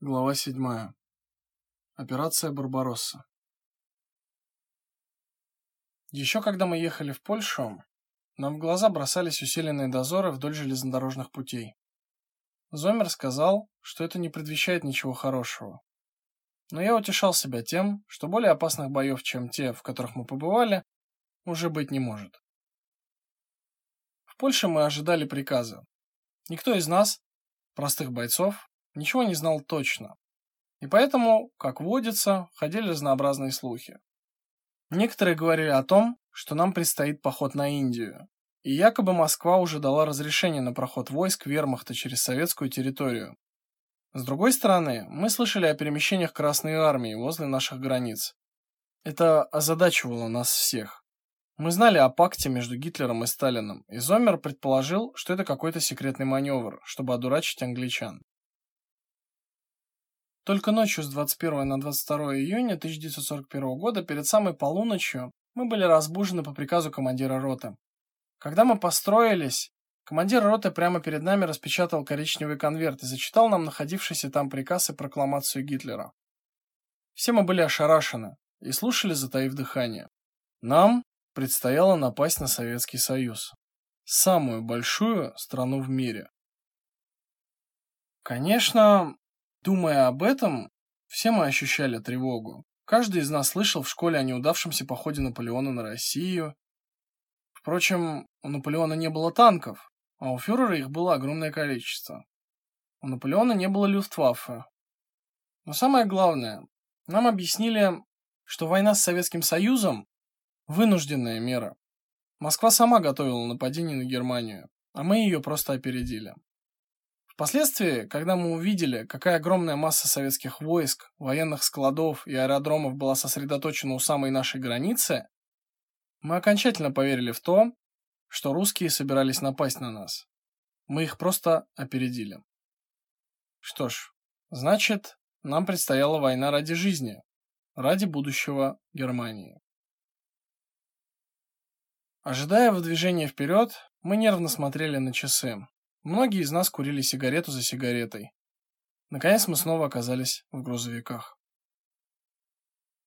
Глава 7. Операция Барбаросса. Еще когда мы ехали в Польшу, нам в глаза бросались усиленные дозоры вдоль железнодорожных путей. Зомер сказал, что это не предвещает ничего хорошего. Но я утешал себя тем, что более опасных боев, чем те, в которых мы побывали, уже быть не может. В Польше мы ожидали приказа. Никто из нас, простых бойцов, ничего не знал точно. И поэтому, как водится, ходили разнообразные слухи. Некоторые говорили о том, что нам предстоит поход на Индию, и якобы Москва уже дала разрешение на проход войск Вермахта через советскую территорию. С другой стороны, мы слышали о перемещениях Красной армии возле наших границ. Это озадачивало нас всех. Мы знали о пакте между Гитлером и Сталиным, и Зоммер предположил, что это какой-то секретный маневр, чтобы одурачить англичан. Только ночью с 21 на 22 июня 1941 года, перед самой полуночью, мы были разбужены по приказу командира роты. Когда мы построились, командир роты прямо перед нами распечатал коричневый конверт и зачитал нам находившийся там приказ и прокламацию Гитлера. Все мы были ошарашены и слушали, затаив дыхание. Нам предстояло напасть на Советский Союз, самую большую страну в мире. Конечно, Думая об этом, все мы ощущали тревогу. Каждый из нас слышал в школе о неудавшемся походе Наполеона на Россию. Впрочем, у Наполеона не было танков, а у фюрера их было огромное количество. У Наполеона не было люфтваффе. Но самое главное, нам объяснили, что война с Советским Союзом вынужденная мера. Москва сама готовила нападение на Германию, а мы ее просто опередили. Впоследствии, когда мы увидели, какая огромная масса советских войск, военных складов и аэродромов была сосредоточена у самой нашей границы, мы окончательно поверили в то, что русские собирались напасть на нас. Мы их просто опередили. Что ж, значит, нам предстояла война ради жизни, ради будущего Германии. Ожидая выдвижения вперед, мы нервно смотрели на часы. Многие из нас курили сигарету за сигаретой. Наконец мы снова оказались в грузовиках.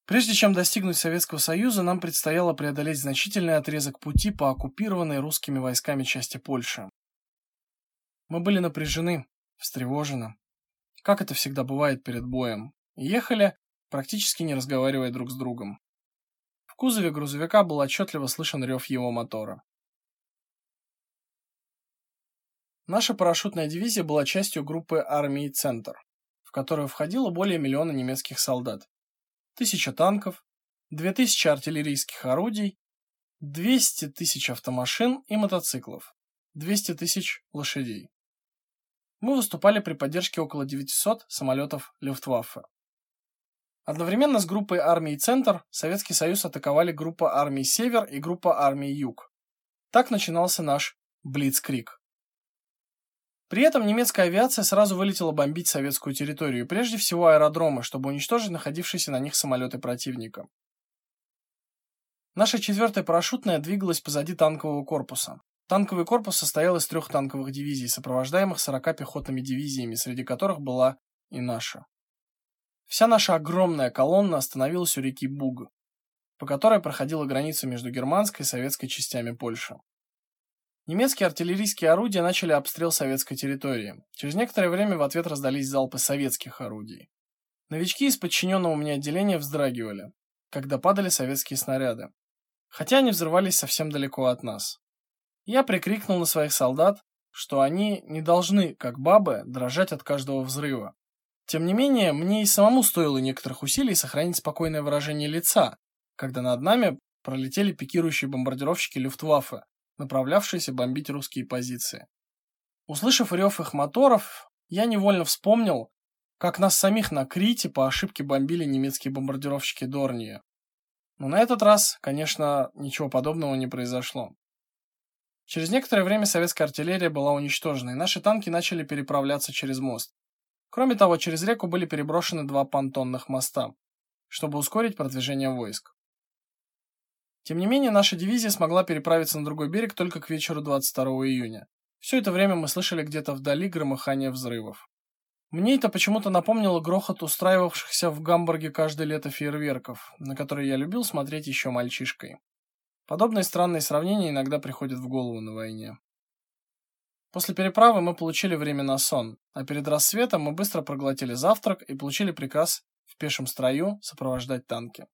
Прежде чем достигнуть Советского Союза, нам предстояло преодолеть значительный отрезок пути по оккупированной русскими войсками части Польши. Мы были напряжены, встревожены, как это всегда бывает перед боем, и ехали, практически не разговаривая друг с другом. В кузове грузовика был отчетливо слышен рев его мотора. Наша парашютная дивизия была частью группы армии Центр, в которую входило более миллиона немецких солдат, тысяча танков, две тысячи артиллерийских орудий, 200 тысяч автомашин и мотоциклов, 200 тысяч лошадей. Мы выступали при поддержке около 900 самолетов Люфтваффе. Одновременно с группой армии Центр Советский Союз атаковали группа армий Север и группа армий Юг. Так начинался наш Блицкриг. При этом немецкая авиация сразу вылетела бомбить советскую территорию, прежде всего аэродромы, чтобы уничтожить находившиеся на них самолеты противника. Наша четвертая парашютная двигалась позади танкового корпуса. Танковый корпус состоял из трех танковых дивизий, сопровождаемых 40 пехотными дивизиями, среди которых была и наша. Вся наша огромная колонна остановилась у реки Буг, по которой проходила граница между германской и советской частями Польши. Немецкие артиллерийские орудия начали обстрел советской территории. Через некоторое время в ответ раздались залпы советских орудий. Новички из подчиненного мне отделения вздрагивали, когда падали советские снаряды, хотя они взрывались совсем далеко от нас. Я прикрикнул на своих солдат, что они не должны, как бабы, дрожать от каждого взрыва. Тем не менее, мне и самому стоило некоторых усилий сохранить спокойное выражение лица, когда над нами пролетели пикирующие бомбардировщики Люфтваффе, направлявшиеся бомбить русские позиции. Услышав рев их моторов, я невольно вспомнил, как нас самих на Крите по ошибке бомбили немецкие бомбардировщики Дорнии. Но на этот раз, конечно, ничего подобного не произошло. Через некоторое время советская артиллерия была уничтожена, и наши танки начали переправляться через мост. Кроме того, через реку были переброшены два понтонных моста, чтобы ускорить продвижение войск. Тем не менее, наша дивизия смогла переправиться на другой берег только к вечеру 22 июня. Все это время мы слышали где-то вдали громыхание взрывов. Мне это почему-то напомнило грохот устраивавшихся в Гамбурге каждое лето фейерверков, на которые я любил смотреть еще мальчишкой. Подобные странные сравнения иногда приходят в голову на войне. После переправы мы получили время на сон, а перед рассветом мы быстро проглотили завтрак и получили приказ в пешем строю сопровождать танки.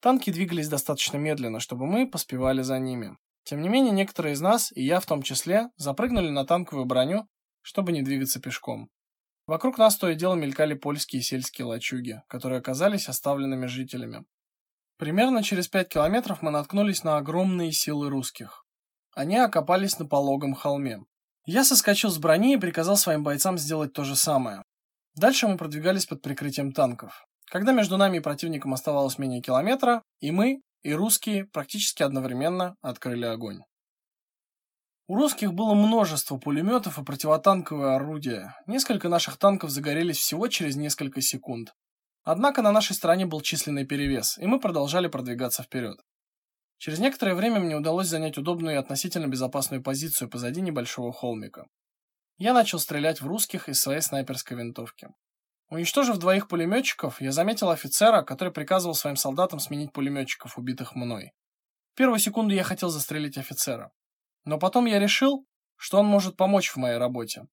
Танки двигались достаточно медленно, чтобы мы поспевали за ними. Тем не менее, некоторые из нас, и я в том числе, запрыгнули на танковую броню чтобы не двигаться пешком. Вокруг нас то и дело мелькали польские сельские лачуги, которые оказались оставленными жителями. Примерно через пять километров мы наткнулись на огромные силы русских. Они окопались на пологом холме. Я соскочил с брони и приказал своим бойцам сделать то же самое. Дальше мы продвигались под прикрытием танков. Когда между нами и противником оставалось менее километра, и мы, и русские практически одновременно открыли огонь. У русских было множество пулеметов и противотанковые орудия. Несколько наших танков загорелись всего через несколько секунд. Однако на нашей стороне был численный перевес, и мы продолжали продвигаться вперед. Через некоторое время мне удалось занять удобную и относительно безопасную позицию позади небольшого холмика. Я начал стрелять в русских из своей снайперской винтовки. Уничтожив двоих пулеметчиков, я заметил офицера, который приказывал своим солдатам сменить пулеметчиков, убитых мной. В первую секунду я хотел застрелить офицера. Но потом я решил, что он может помочь в моей работе.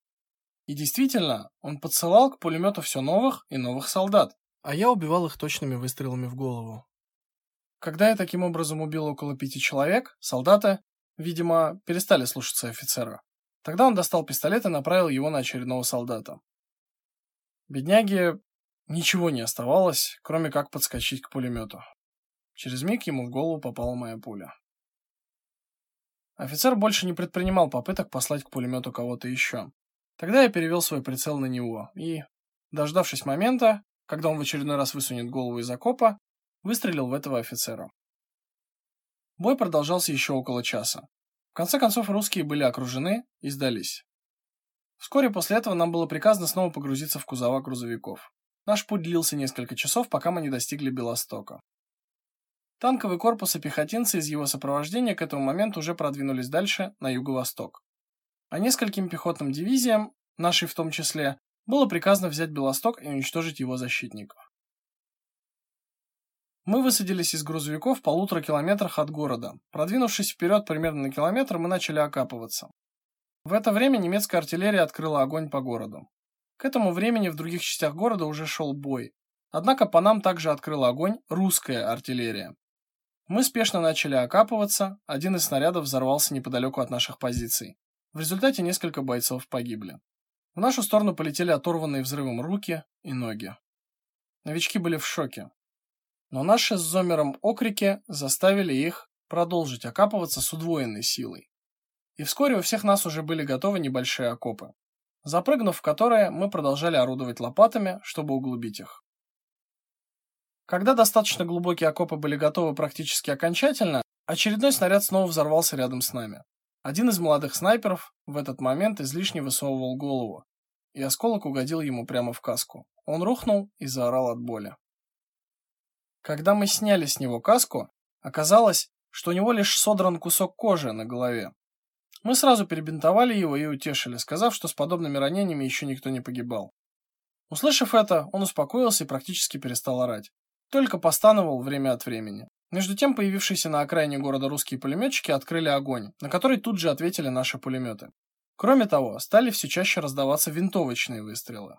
И действительно, он подсылал к пулемету все новых и новых солдат, а я убивал их точными выстрелами в голову. Когда я таким образом убил около пяти человек, солдаты, видимо, перестали слушаться офицера. Тогда он достал пистолет и направил его на очередного солдата. Бедняге ничего не оставалось, кроме как подскочить к пулемету. Через миг ему в голову попала моя пуля. Офицер больше не предпринимал попыток послать к пулемету кого-то еще. Тогда я перевел свой прицел на него и, дождавшись момента, когда он в очередной раз высунет голову из окопа, выстрелил в этого офицера. Бой продолжался еще около часа. В конце концов русские были окружены и сдались. Вскоре после этого нам было приказано снова погрузиться в кузова грузовиков. Наш путь длился несколько часов, пока мы не достигли Белостока. Танковый корпус и пехотинцы из его сопровождения к этому моменту уже продвинулись дальше, на юго-восток. А нескольким пехотным дивизиям, нашей в том числе, было приказано взять Белосток и уничтожить его защитников. Мы высадились из грузовиков в полутора километрах от города. Продвинувшись вперед примерно на километр, мы начали окапываться. В это время немецкая артиллерия открыла огонь по городу. К этому времени в других частях города уже шел бой. Однако по нам также открыла огонь русская артиллерия. Мы спешно начали окапываться, один из снарядов взорвался неподалеку от наших позиций. В результате несколько бойцов погибли. В нашу сторону полетели оторванные взрывом руки и ноги. Новички были в шоке. Но наши с Зомером окрики заставили их продолжить окапываться с удвоенной силой. И вскоре у всех нас уже были готовы небольшие окопы, запрыгнув в которые, мы продолжали орудовать лопатами, чтобы углубить их. Когда достаточно глубокие окопы были готовы практически окончательно, очередной снаряд снова взорвался рядом с нами. Один из молодых снайперов в этот момент излишне высовывал голову, и осколок угодил ему прямо в каску. Он рухнул и заорал от боли. Когда мы сняли с него каску, оказалось, что у него лишь содран кусок кожи на голове. Мы сразу перебинтовали его и утешили, сказав, что с подобными ранениями еще никто не погибал. Услышав это, он успокоился и практически перестал орать только постановал время от времени. Между тем, появившиеся на окраине города русские пулеметчики открыли огонь, на который тут же ответили наши пулеметы. Кроме того, стали все чаще раздаваться винтовочные выстрелы.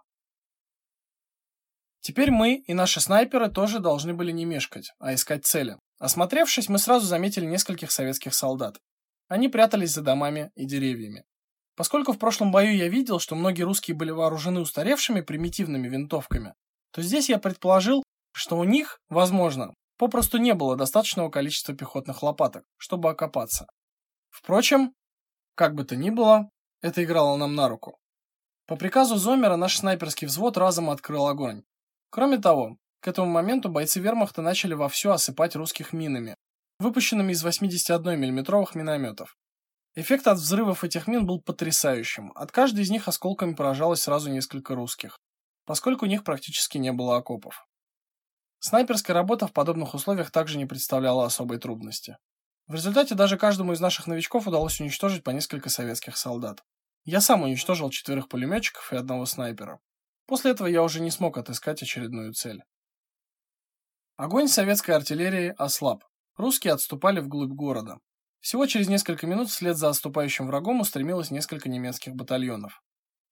Теперь мы и наши снайперы тоже должны были не мешкать, а искать цели. Осмотревшись, мы сразу заметили нескольких советских солдат. Они прятались за домами и деревьями. Поскольку в прошлом бою я видел, что многие русские были вооружены устаревшими примитивными винтовками, то здесь я предположил, что у них, возможно, попросту не было достаточного количества пехотных лопаток, чтобы окопаться. Впрочем, как бы то ни было, это играло нам на руку. По приказу Зомера наш снайперский взвод разом открыл огонь. Кроме того, к этому моменту бойцы Вермахта начали вовсю осыпать русских минами, выпущенными из 81 миллиметровых минометов. Эффект от взрывов этих мин был потрясающим. От каждой из них осколками поражалось сразу несколько русских, поскольку у них практически не было окопов. Снайперская работа в подобных условиях также не представляла особой трудности. В результате даже каждому из наших новичков удалось уничтожить по несколько советских солдат. Я сам уничтожил четверых пулеметчиков и одного снайпера. После этого я уже не смог отыскать очередную цель. Огонь советской артиллерии ослаб. Русские отступали вглубь города. Всего через несколько минут вслед за отступающим врагом устремилось несколько немецких батальонов.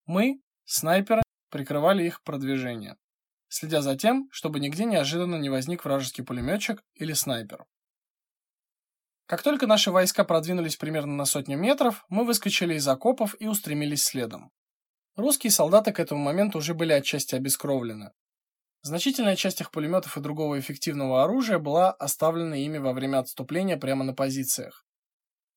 Мы, снайперы, прикрывали их продвижение, следя за тем, чтобы нигде неожиданно не возник вражеский пулеметчик или снайпер. Как только наши войска продвинулись примерно на сотню метров, мы выскочили из окопов и устремились следом. Русские солдаты к этому моменту уже были отчасти обескровлены. Значительная часть их пулеметов и другого эффективного оружия была оставлена ими во время отступления прямо на позициях.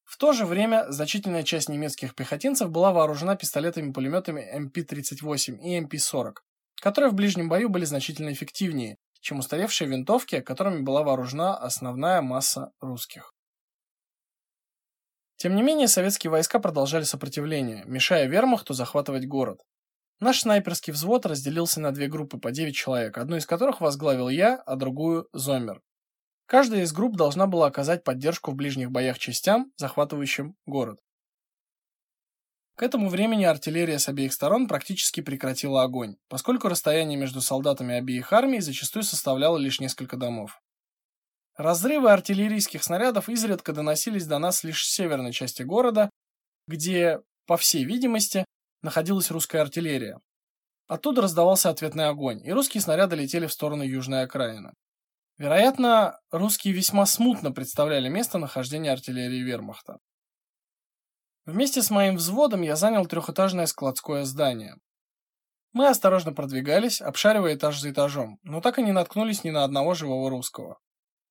В то же время значительная часть немецких пехотинцев была вооружена пистолетами-пулеметами МП-38 и МП-40, которые в ближнем бою были значительно эффективнее, чем устаревшие винтовки, которыми была вооружена основная масса русских. Тем не менее, советские войска продолжали сопротивление, мешая вермахту захватывать город. Наш снайперский взвод разделился на две группы по 9 человек, одну из которых возглавил я, а другую Зомер. Каждая из групп должна была оказать поддержку в ближних боях частям, захватывающим город. К этому времени артиллерия с обеих сторон практически прекратила огонь, поскольку расстояние между солдатами обеих армий зачастую составляло лишь несколько домов. Разрывы артиллерийских снарядов изредка доносились до нас лишь с северной части города, где, по всей видимости, находилась русская артиллерия. Оттуда раздавался ответный огонь, и русские снаряды летели в сторону южной окраины. Вероятно, русские весьма смутно представляли место нахождения артиллерии Вермахта. Вместе с моим взводом я занял трехэтажное складское здание. Мы осторожно продвигались, обшаривая этаж за этажом, но так и не наткнулись ни на одного живого русского.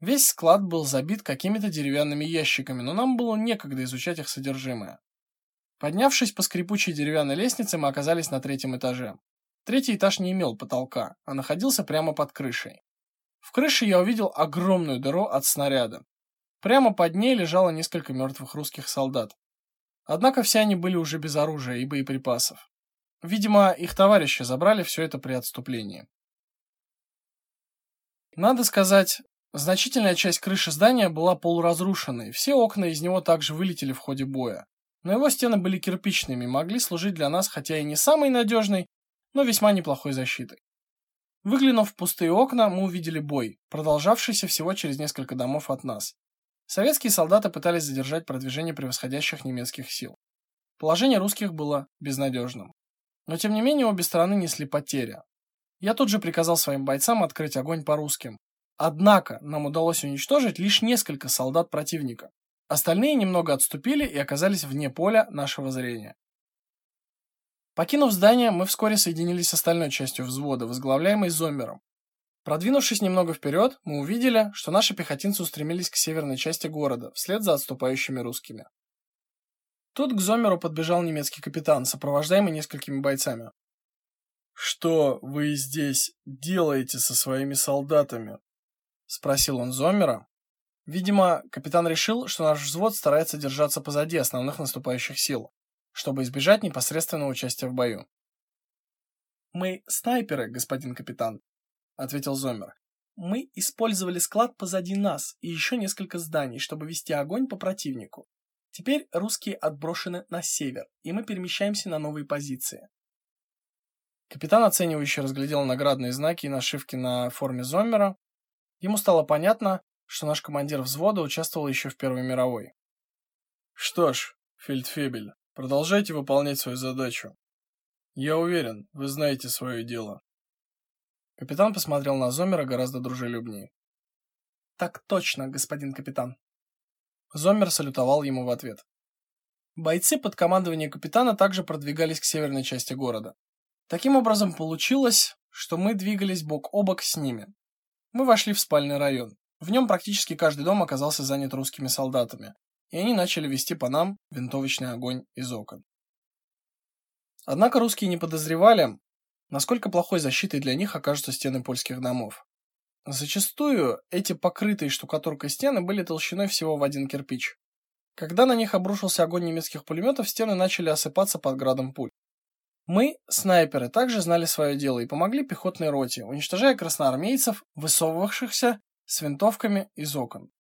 Весь склад был забит какими-то деревянными ящиками, но нам было некогда изучать их содержимое. Поднявшись по скрипучей деревянной лестнице, мы оказались на третьем этаже. Третий этаж не имел потолка, а находился прямо под крышей. В крыше я увидел огромную дыру от снаряда. Прямо под ней лежало несколько мертвых русских солдат. Однако все они были уже без оружия и боеприпасов. Видимо, их товарищи забрали все это при отступлении. Надо сказать, Значительная часть крыши здания была полуразрушенной, все окна из него также вылетели в ходе боя. Но его стены были кирпичными, могли служить для нас хотя и не самой надежной, но весьма неплохой защитой. Выглянув в пустые окна, мы увидели бой, продолжавшийся всего через несколько домов от нас. Советские солдаты пытались задержать продвижение превосходящих немецких сил. Положение русских было безнадежным. Но тем не менее обе стороны несли потери. Я тут же приказал своим бойцам открыть огонь по русским, Однако нам удалось уничтожить лишь несколько солдат противника. Остальные немного отступили и оказались вне поля нашего зрения. Покинув здание, мы вскоре соединились с остальной частью взвода, возглавляемой Зоммером. Продвинувшись немного вперед, мы увидели, что наши пехотинцы устремились к северной части города, вслед за отступающими русскими. Тут к Зоммеру подбежал немецкий капитан, сопровождаемый несколькими бойцами. Что вы здесь делаете со своими солдатами? спросил он Зоммера. Видимо, капитан решил, что наш взвод старается держаться позади основных наступающих сил, чтобы избежать непосредственного участия в бою. Мы снайперы, господин капитан, ответил Зоммер. Мы использовали склад позади нас и еще несколько зданий, чтобы вести огонь по противнику. Теперь русские отброшены на север, и мы перемещаемся на новые позиции. Капитан оценивающе разглядел наградные знаки и нашивки на форме Зоммера, Ему стало понятно, что наш командир взвода участвовал еще в Первой мировой. Что ж, фельдфебель, продолжайте выполнять свою задачу. Я уверен, вы знаете свое дело. Капитан посмотрел на Зомера гораздо дружелюбнее. Так точно, господин капитан. Зомер салютовал ему в ответ. Бойцы под командованием капитана также продвигались к северной части города. Таким образом получилось, что мы двигались бок о бок с ними, мы вошли в спальный район. В нем практически каждый дом оказался занят русскими солдатами, и они начали вести по нам винтовочный огонь из окон. Однако русские не подозревали, насколько плохой защитой для них окажутся стены польских домов. Зачастую эти покрытые штукатуркой стены были толщиной всего в один кирпич. Когда на них обрушился огонь немецких пулеметов, стены начали осыпаться под градом пуль. Мы, снайперы, также знали свое дело и помогли пехотной роте, уничтожая красноармейцев, высовывавшихся с винтовками из окон.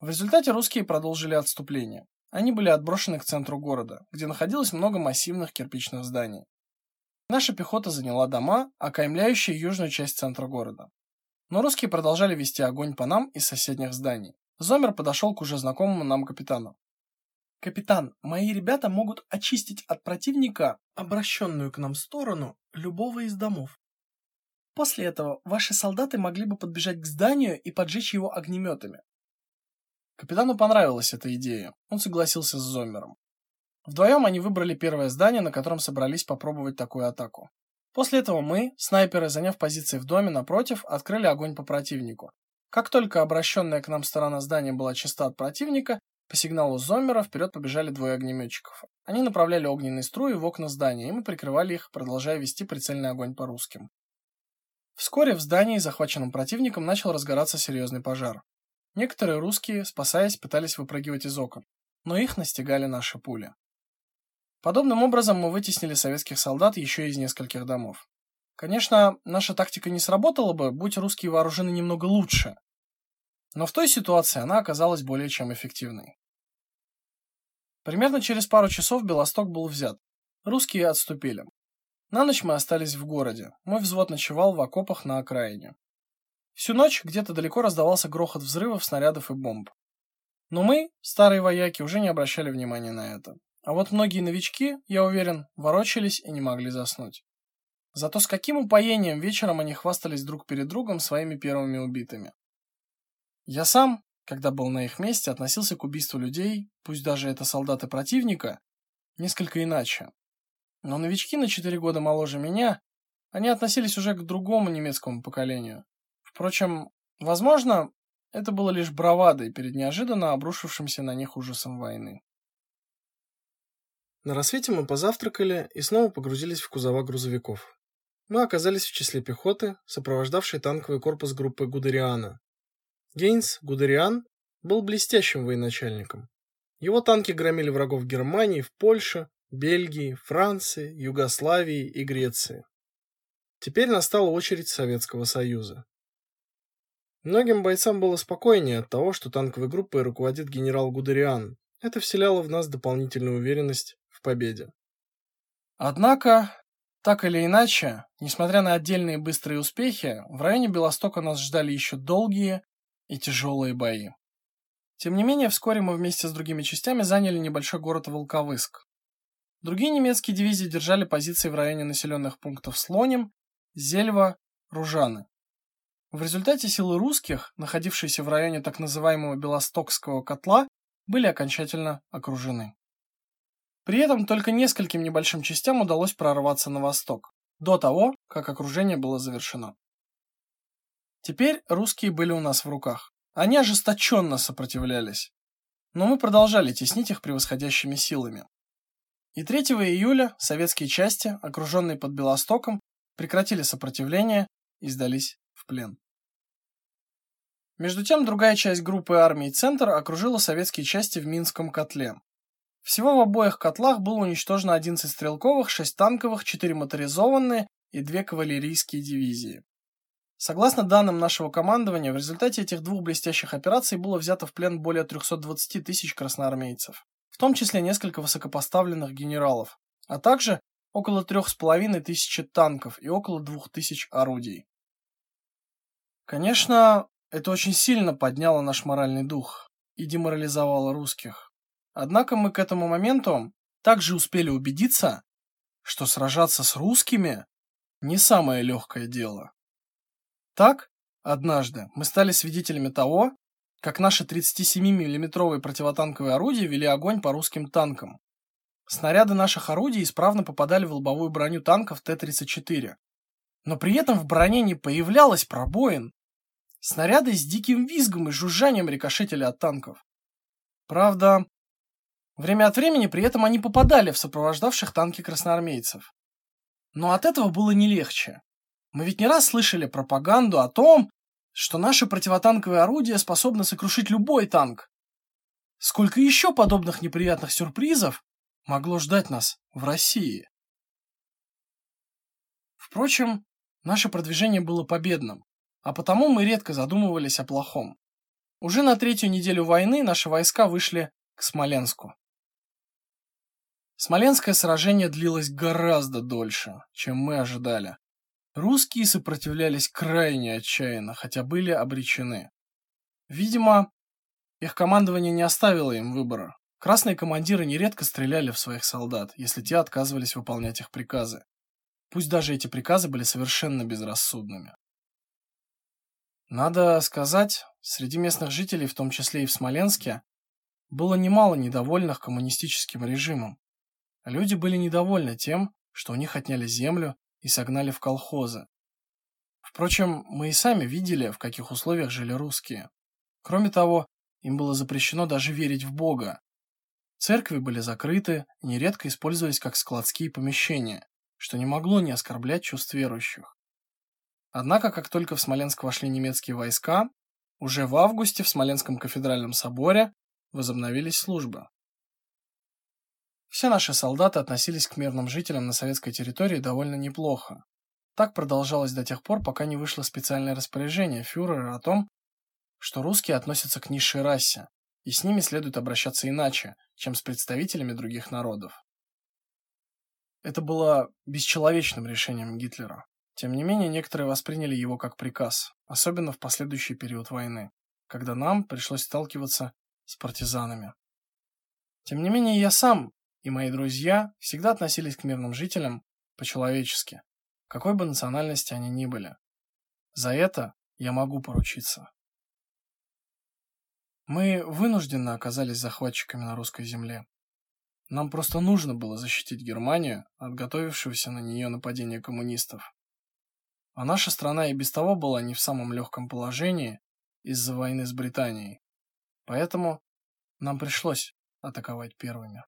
В результате русские продолжили отступление. Они были отброшены к центру города, где находилось много массивных кирпичных зданий. Наша пехота заняла дома, окаймляющие южную часть центра города. Но русские продолжали вести огонь по нам из соседних зданий. Зомер подошел к уже знакомому нам капитану. Капитан, мои ребята могут очистить от противника обращенную к нам сторону любого из домов. После этого ваши солдаты могли бы подбежать к зданию и поджечь его огнеметами. Капитану понравилась эта идея. Он согласился с Зомером. Вдвоем они выбрали первое здание, на котором собрались попробовать такую атаку. После этого мы, снайперы, заняв позиции в доме напротив, открыли огонь по противнику. Как только обращенная к нам сторона здания была чиста от противника, по сигналу Зоммера вперед побежали двое огнеметчиков. Они направляли огненные струи в окна здания, и мы прикрывали их, продолжая вести прицельный огонь по русским. Вскоре в здании, захваченном противником, начал разгораться серьезный пожар. Некоторые русские, спасаясь, пытались выпрыгивать из окон, но их настигали наши пули. Подобным образом мы вытеснили советских солдат еще из нескольких домов. Конечно, наша тактика не сработала бы, будь русские вооружены немного лучше. Но в той ситуации она оказалась более чем эффективной. Примерно через пару часов Белосток был взят. Русские отступили. На ночь мы остались в городе. Мой взвод ночевал в окопах на окраине. Всю ночь где-то далеко раздавался грохот взрывов, снарядов и бомб. Но мы, старые вояки, уже не обращали внимания на это. А вот многие новички, я уверен, ворочались и не могли заснуть. Зато с каким упоением вечером они хвастались друг перед другом своими первыми убитыми. Я сам, когда был на их месте, относился к убийству людей, пусть даже это солдаты противника, несколько иначе. Но новички на 4 года моложе меня, они относились уже к другому немецкому поколению. Впрочем, возможно, это было лишь бравадой перед неожиданно обрушившимся на них ужасом войны. На рассвете мы позавтракали и снова погрузились в кузова грузовиков. Мы оказались в числе пехоты, сопровождавшей танковый корпус группы Гудериана. Гейнс Гудериан был блестящим военачальником. Его танки громили врагов Германии, в Польше, Бельгии, Франции, Югославии и Греции. Теперь настала очередь Советского Союза. Многим бойцам было спокойнее от того, что танковой группой руководит генерал Гудериан. Это вселяло в нас дополнительную уверенность в победе. Однако так или иначе, несмотря на отдельные быстрые успехи, в районе Белостока нас ждали еще долгие и тяжелые бои. Тем не менее, вскоре мы вместе с другими частями заняли небольшой город Волковыск. Другие немецкие дивизии держали позиции в районе населенных пунктов Слоним, Зельва, Ружаны. В результате силы русских, находившиеся в районе так называемого Белостокского котла, были окончательно окружены. При этом только нескольким небольшим частям удалось прорваться на восток, до того, как окружение было завершено. Теперь русские были у нас в руках. Они ожесточенно сопротивлялись. Но мы продолжали теснить их превосходящими силами. И 3 июля советские части, окруженные под Белостоком, прекратили сопротивление и сдались в плен. Между тем, другая часть группы армий «Центр» окружила советские части в Минском котле. Всего в обоих котлах было уничтожено 11 стрелковых, 6 танковых, 4 моторизованные и 2 кавалерийские дивизии. Согласно данным нашего командования, в результате этих двух блестящих операций было взято в плен более 320 тысяч красноармейцев, в том числе несколько высокопоставленных генералов, а также около трех с половиной тысячи танков и около двух тысяч орудий. Конечно, это очень сильно подняло наш моральный дух и деморализовало русских. Однако мы к этому моменту также успели убедиться, что сражаться с русскими не самое легкое дело. Так, однажды мы стали свидетелями того, как наши 37 миллиметровые противотанковые орудия вели огонь по русским танкам. Снаряды наших орудий исправно попадали в лобовую броню танков Т-34. Но при этом в броне не появлялось пробоин. Снаряды с диким визгом и жужжанием рикошетили от танков. Правда, Время от времени при этом они попадали в сопровождавших танки красноармейцев. Но от этого было не легче. Мы ведь не раз слышали пропаганду о том, что наши противотанковые орудия способны сокрушить любой танк. Сколько еще подобных неприятных сюрпризов могло ждать нас в России? Впрочем, наше продвижение было победным, а потому мы редко задумывались о плохом. Уже на третью неделю войны наши войска вышли к Смоленску. Смоленское сражение длилось гораздо дольше, чем мы ожидали. Русские сопротивлялись крайне отчаянно, хотя были обречены. Видимо, их командование не оставило им выбора. Красные командиры нередко стреляли в своих солдат, если те отказывались выполнять их приказы. Пусть даже эти приказы были совершенно безрассудными. Надо сказать, среди местных жителей, в том числе и в Смоленске, было немало недовольных коммунистическим режимом. Люди были недовольны тем, что у них отняли землю и согнали в колхозы. Впрочем, мы и сами видели, в каких условиях жили русские. Кроме того, им было запрещено даже верить в Бога. Церкви были закрыты и нередко использовались как складские помещения, что не могло не оскорблять чувств верующих. Однако, как только в Смоленск вошли немецкие войска, уже в августе в Смоленском кафедральном соборе возобновились службы. Все наши солдаты относились к мирным жителям на советской территории довольно неплохо. Так продолжалось до тех пор, пока не вышло специальное распоряжение фюрера о том, что русские относятся к низшей расе, и с ними следует обращаться иначе, чем с представителями других народов. Это было бесчеловечным решением Гитлера. Тем не менее, некоторые восприняли его как приказ, особенно в последующий период войны, когда нам пришлось сталкиваться с партизанами. Тем не менее, я сам и мои друзья всегда относились к мирным жителям по-человечески, какой бы национальности они ни были. За это я могу поручиться. Мы вынужденно оказались захватчиками на русской земле. Нам просто нужно было защитить Германию от готовившегося на нее нападения коммунистов. А наша страна и без того была не в самом легком положении из-за войны с Британией. Поэтому нам пришлось атаковать первыми.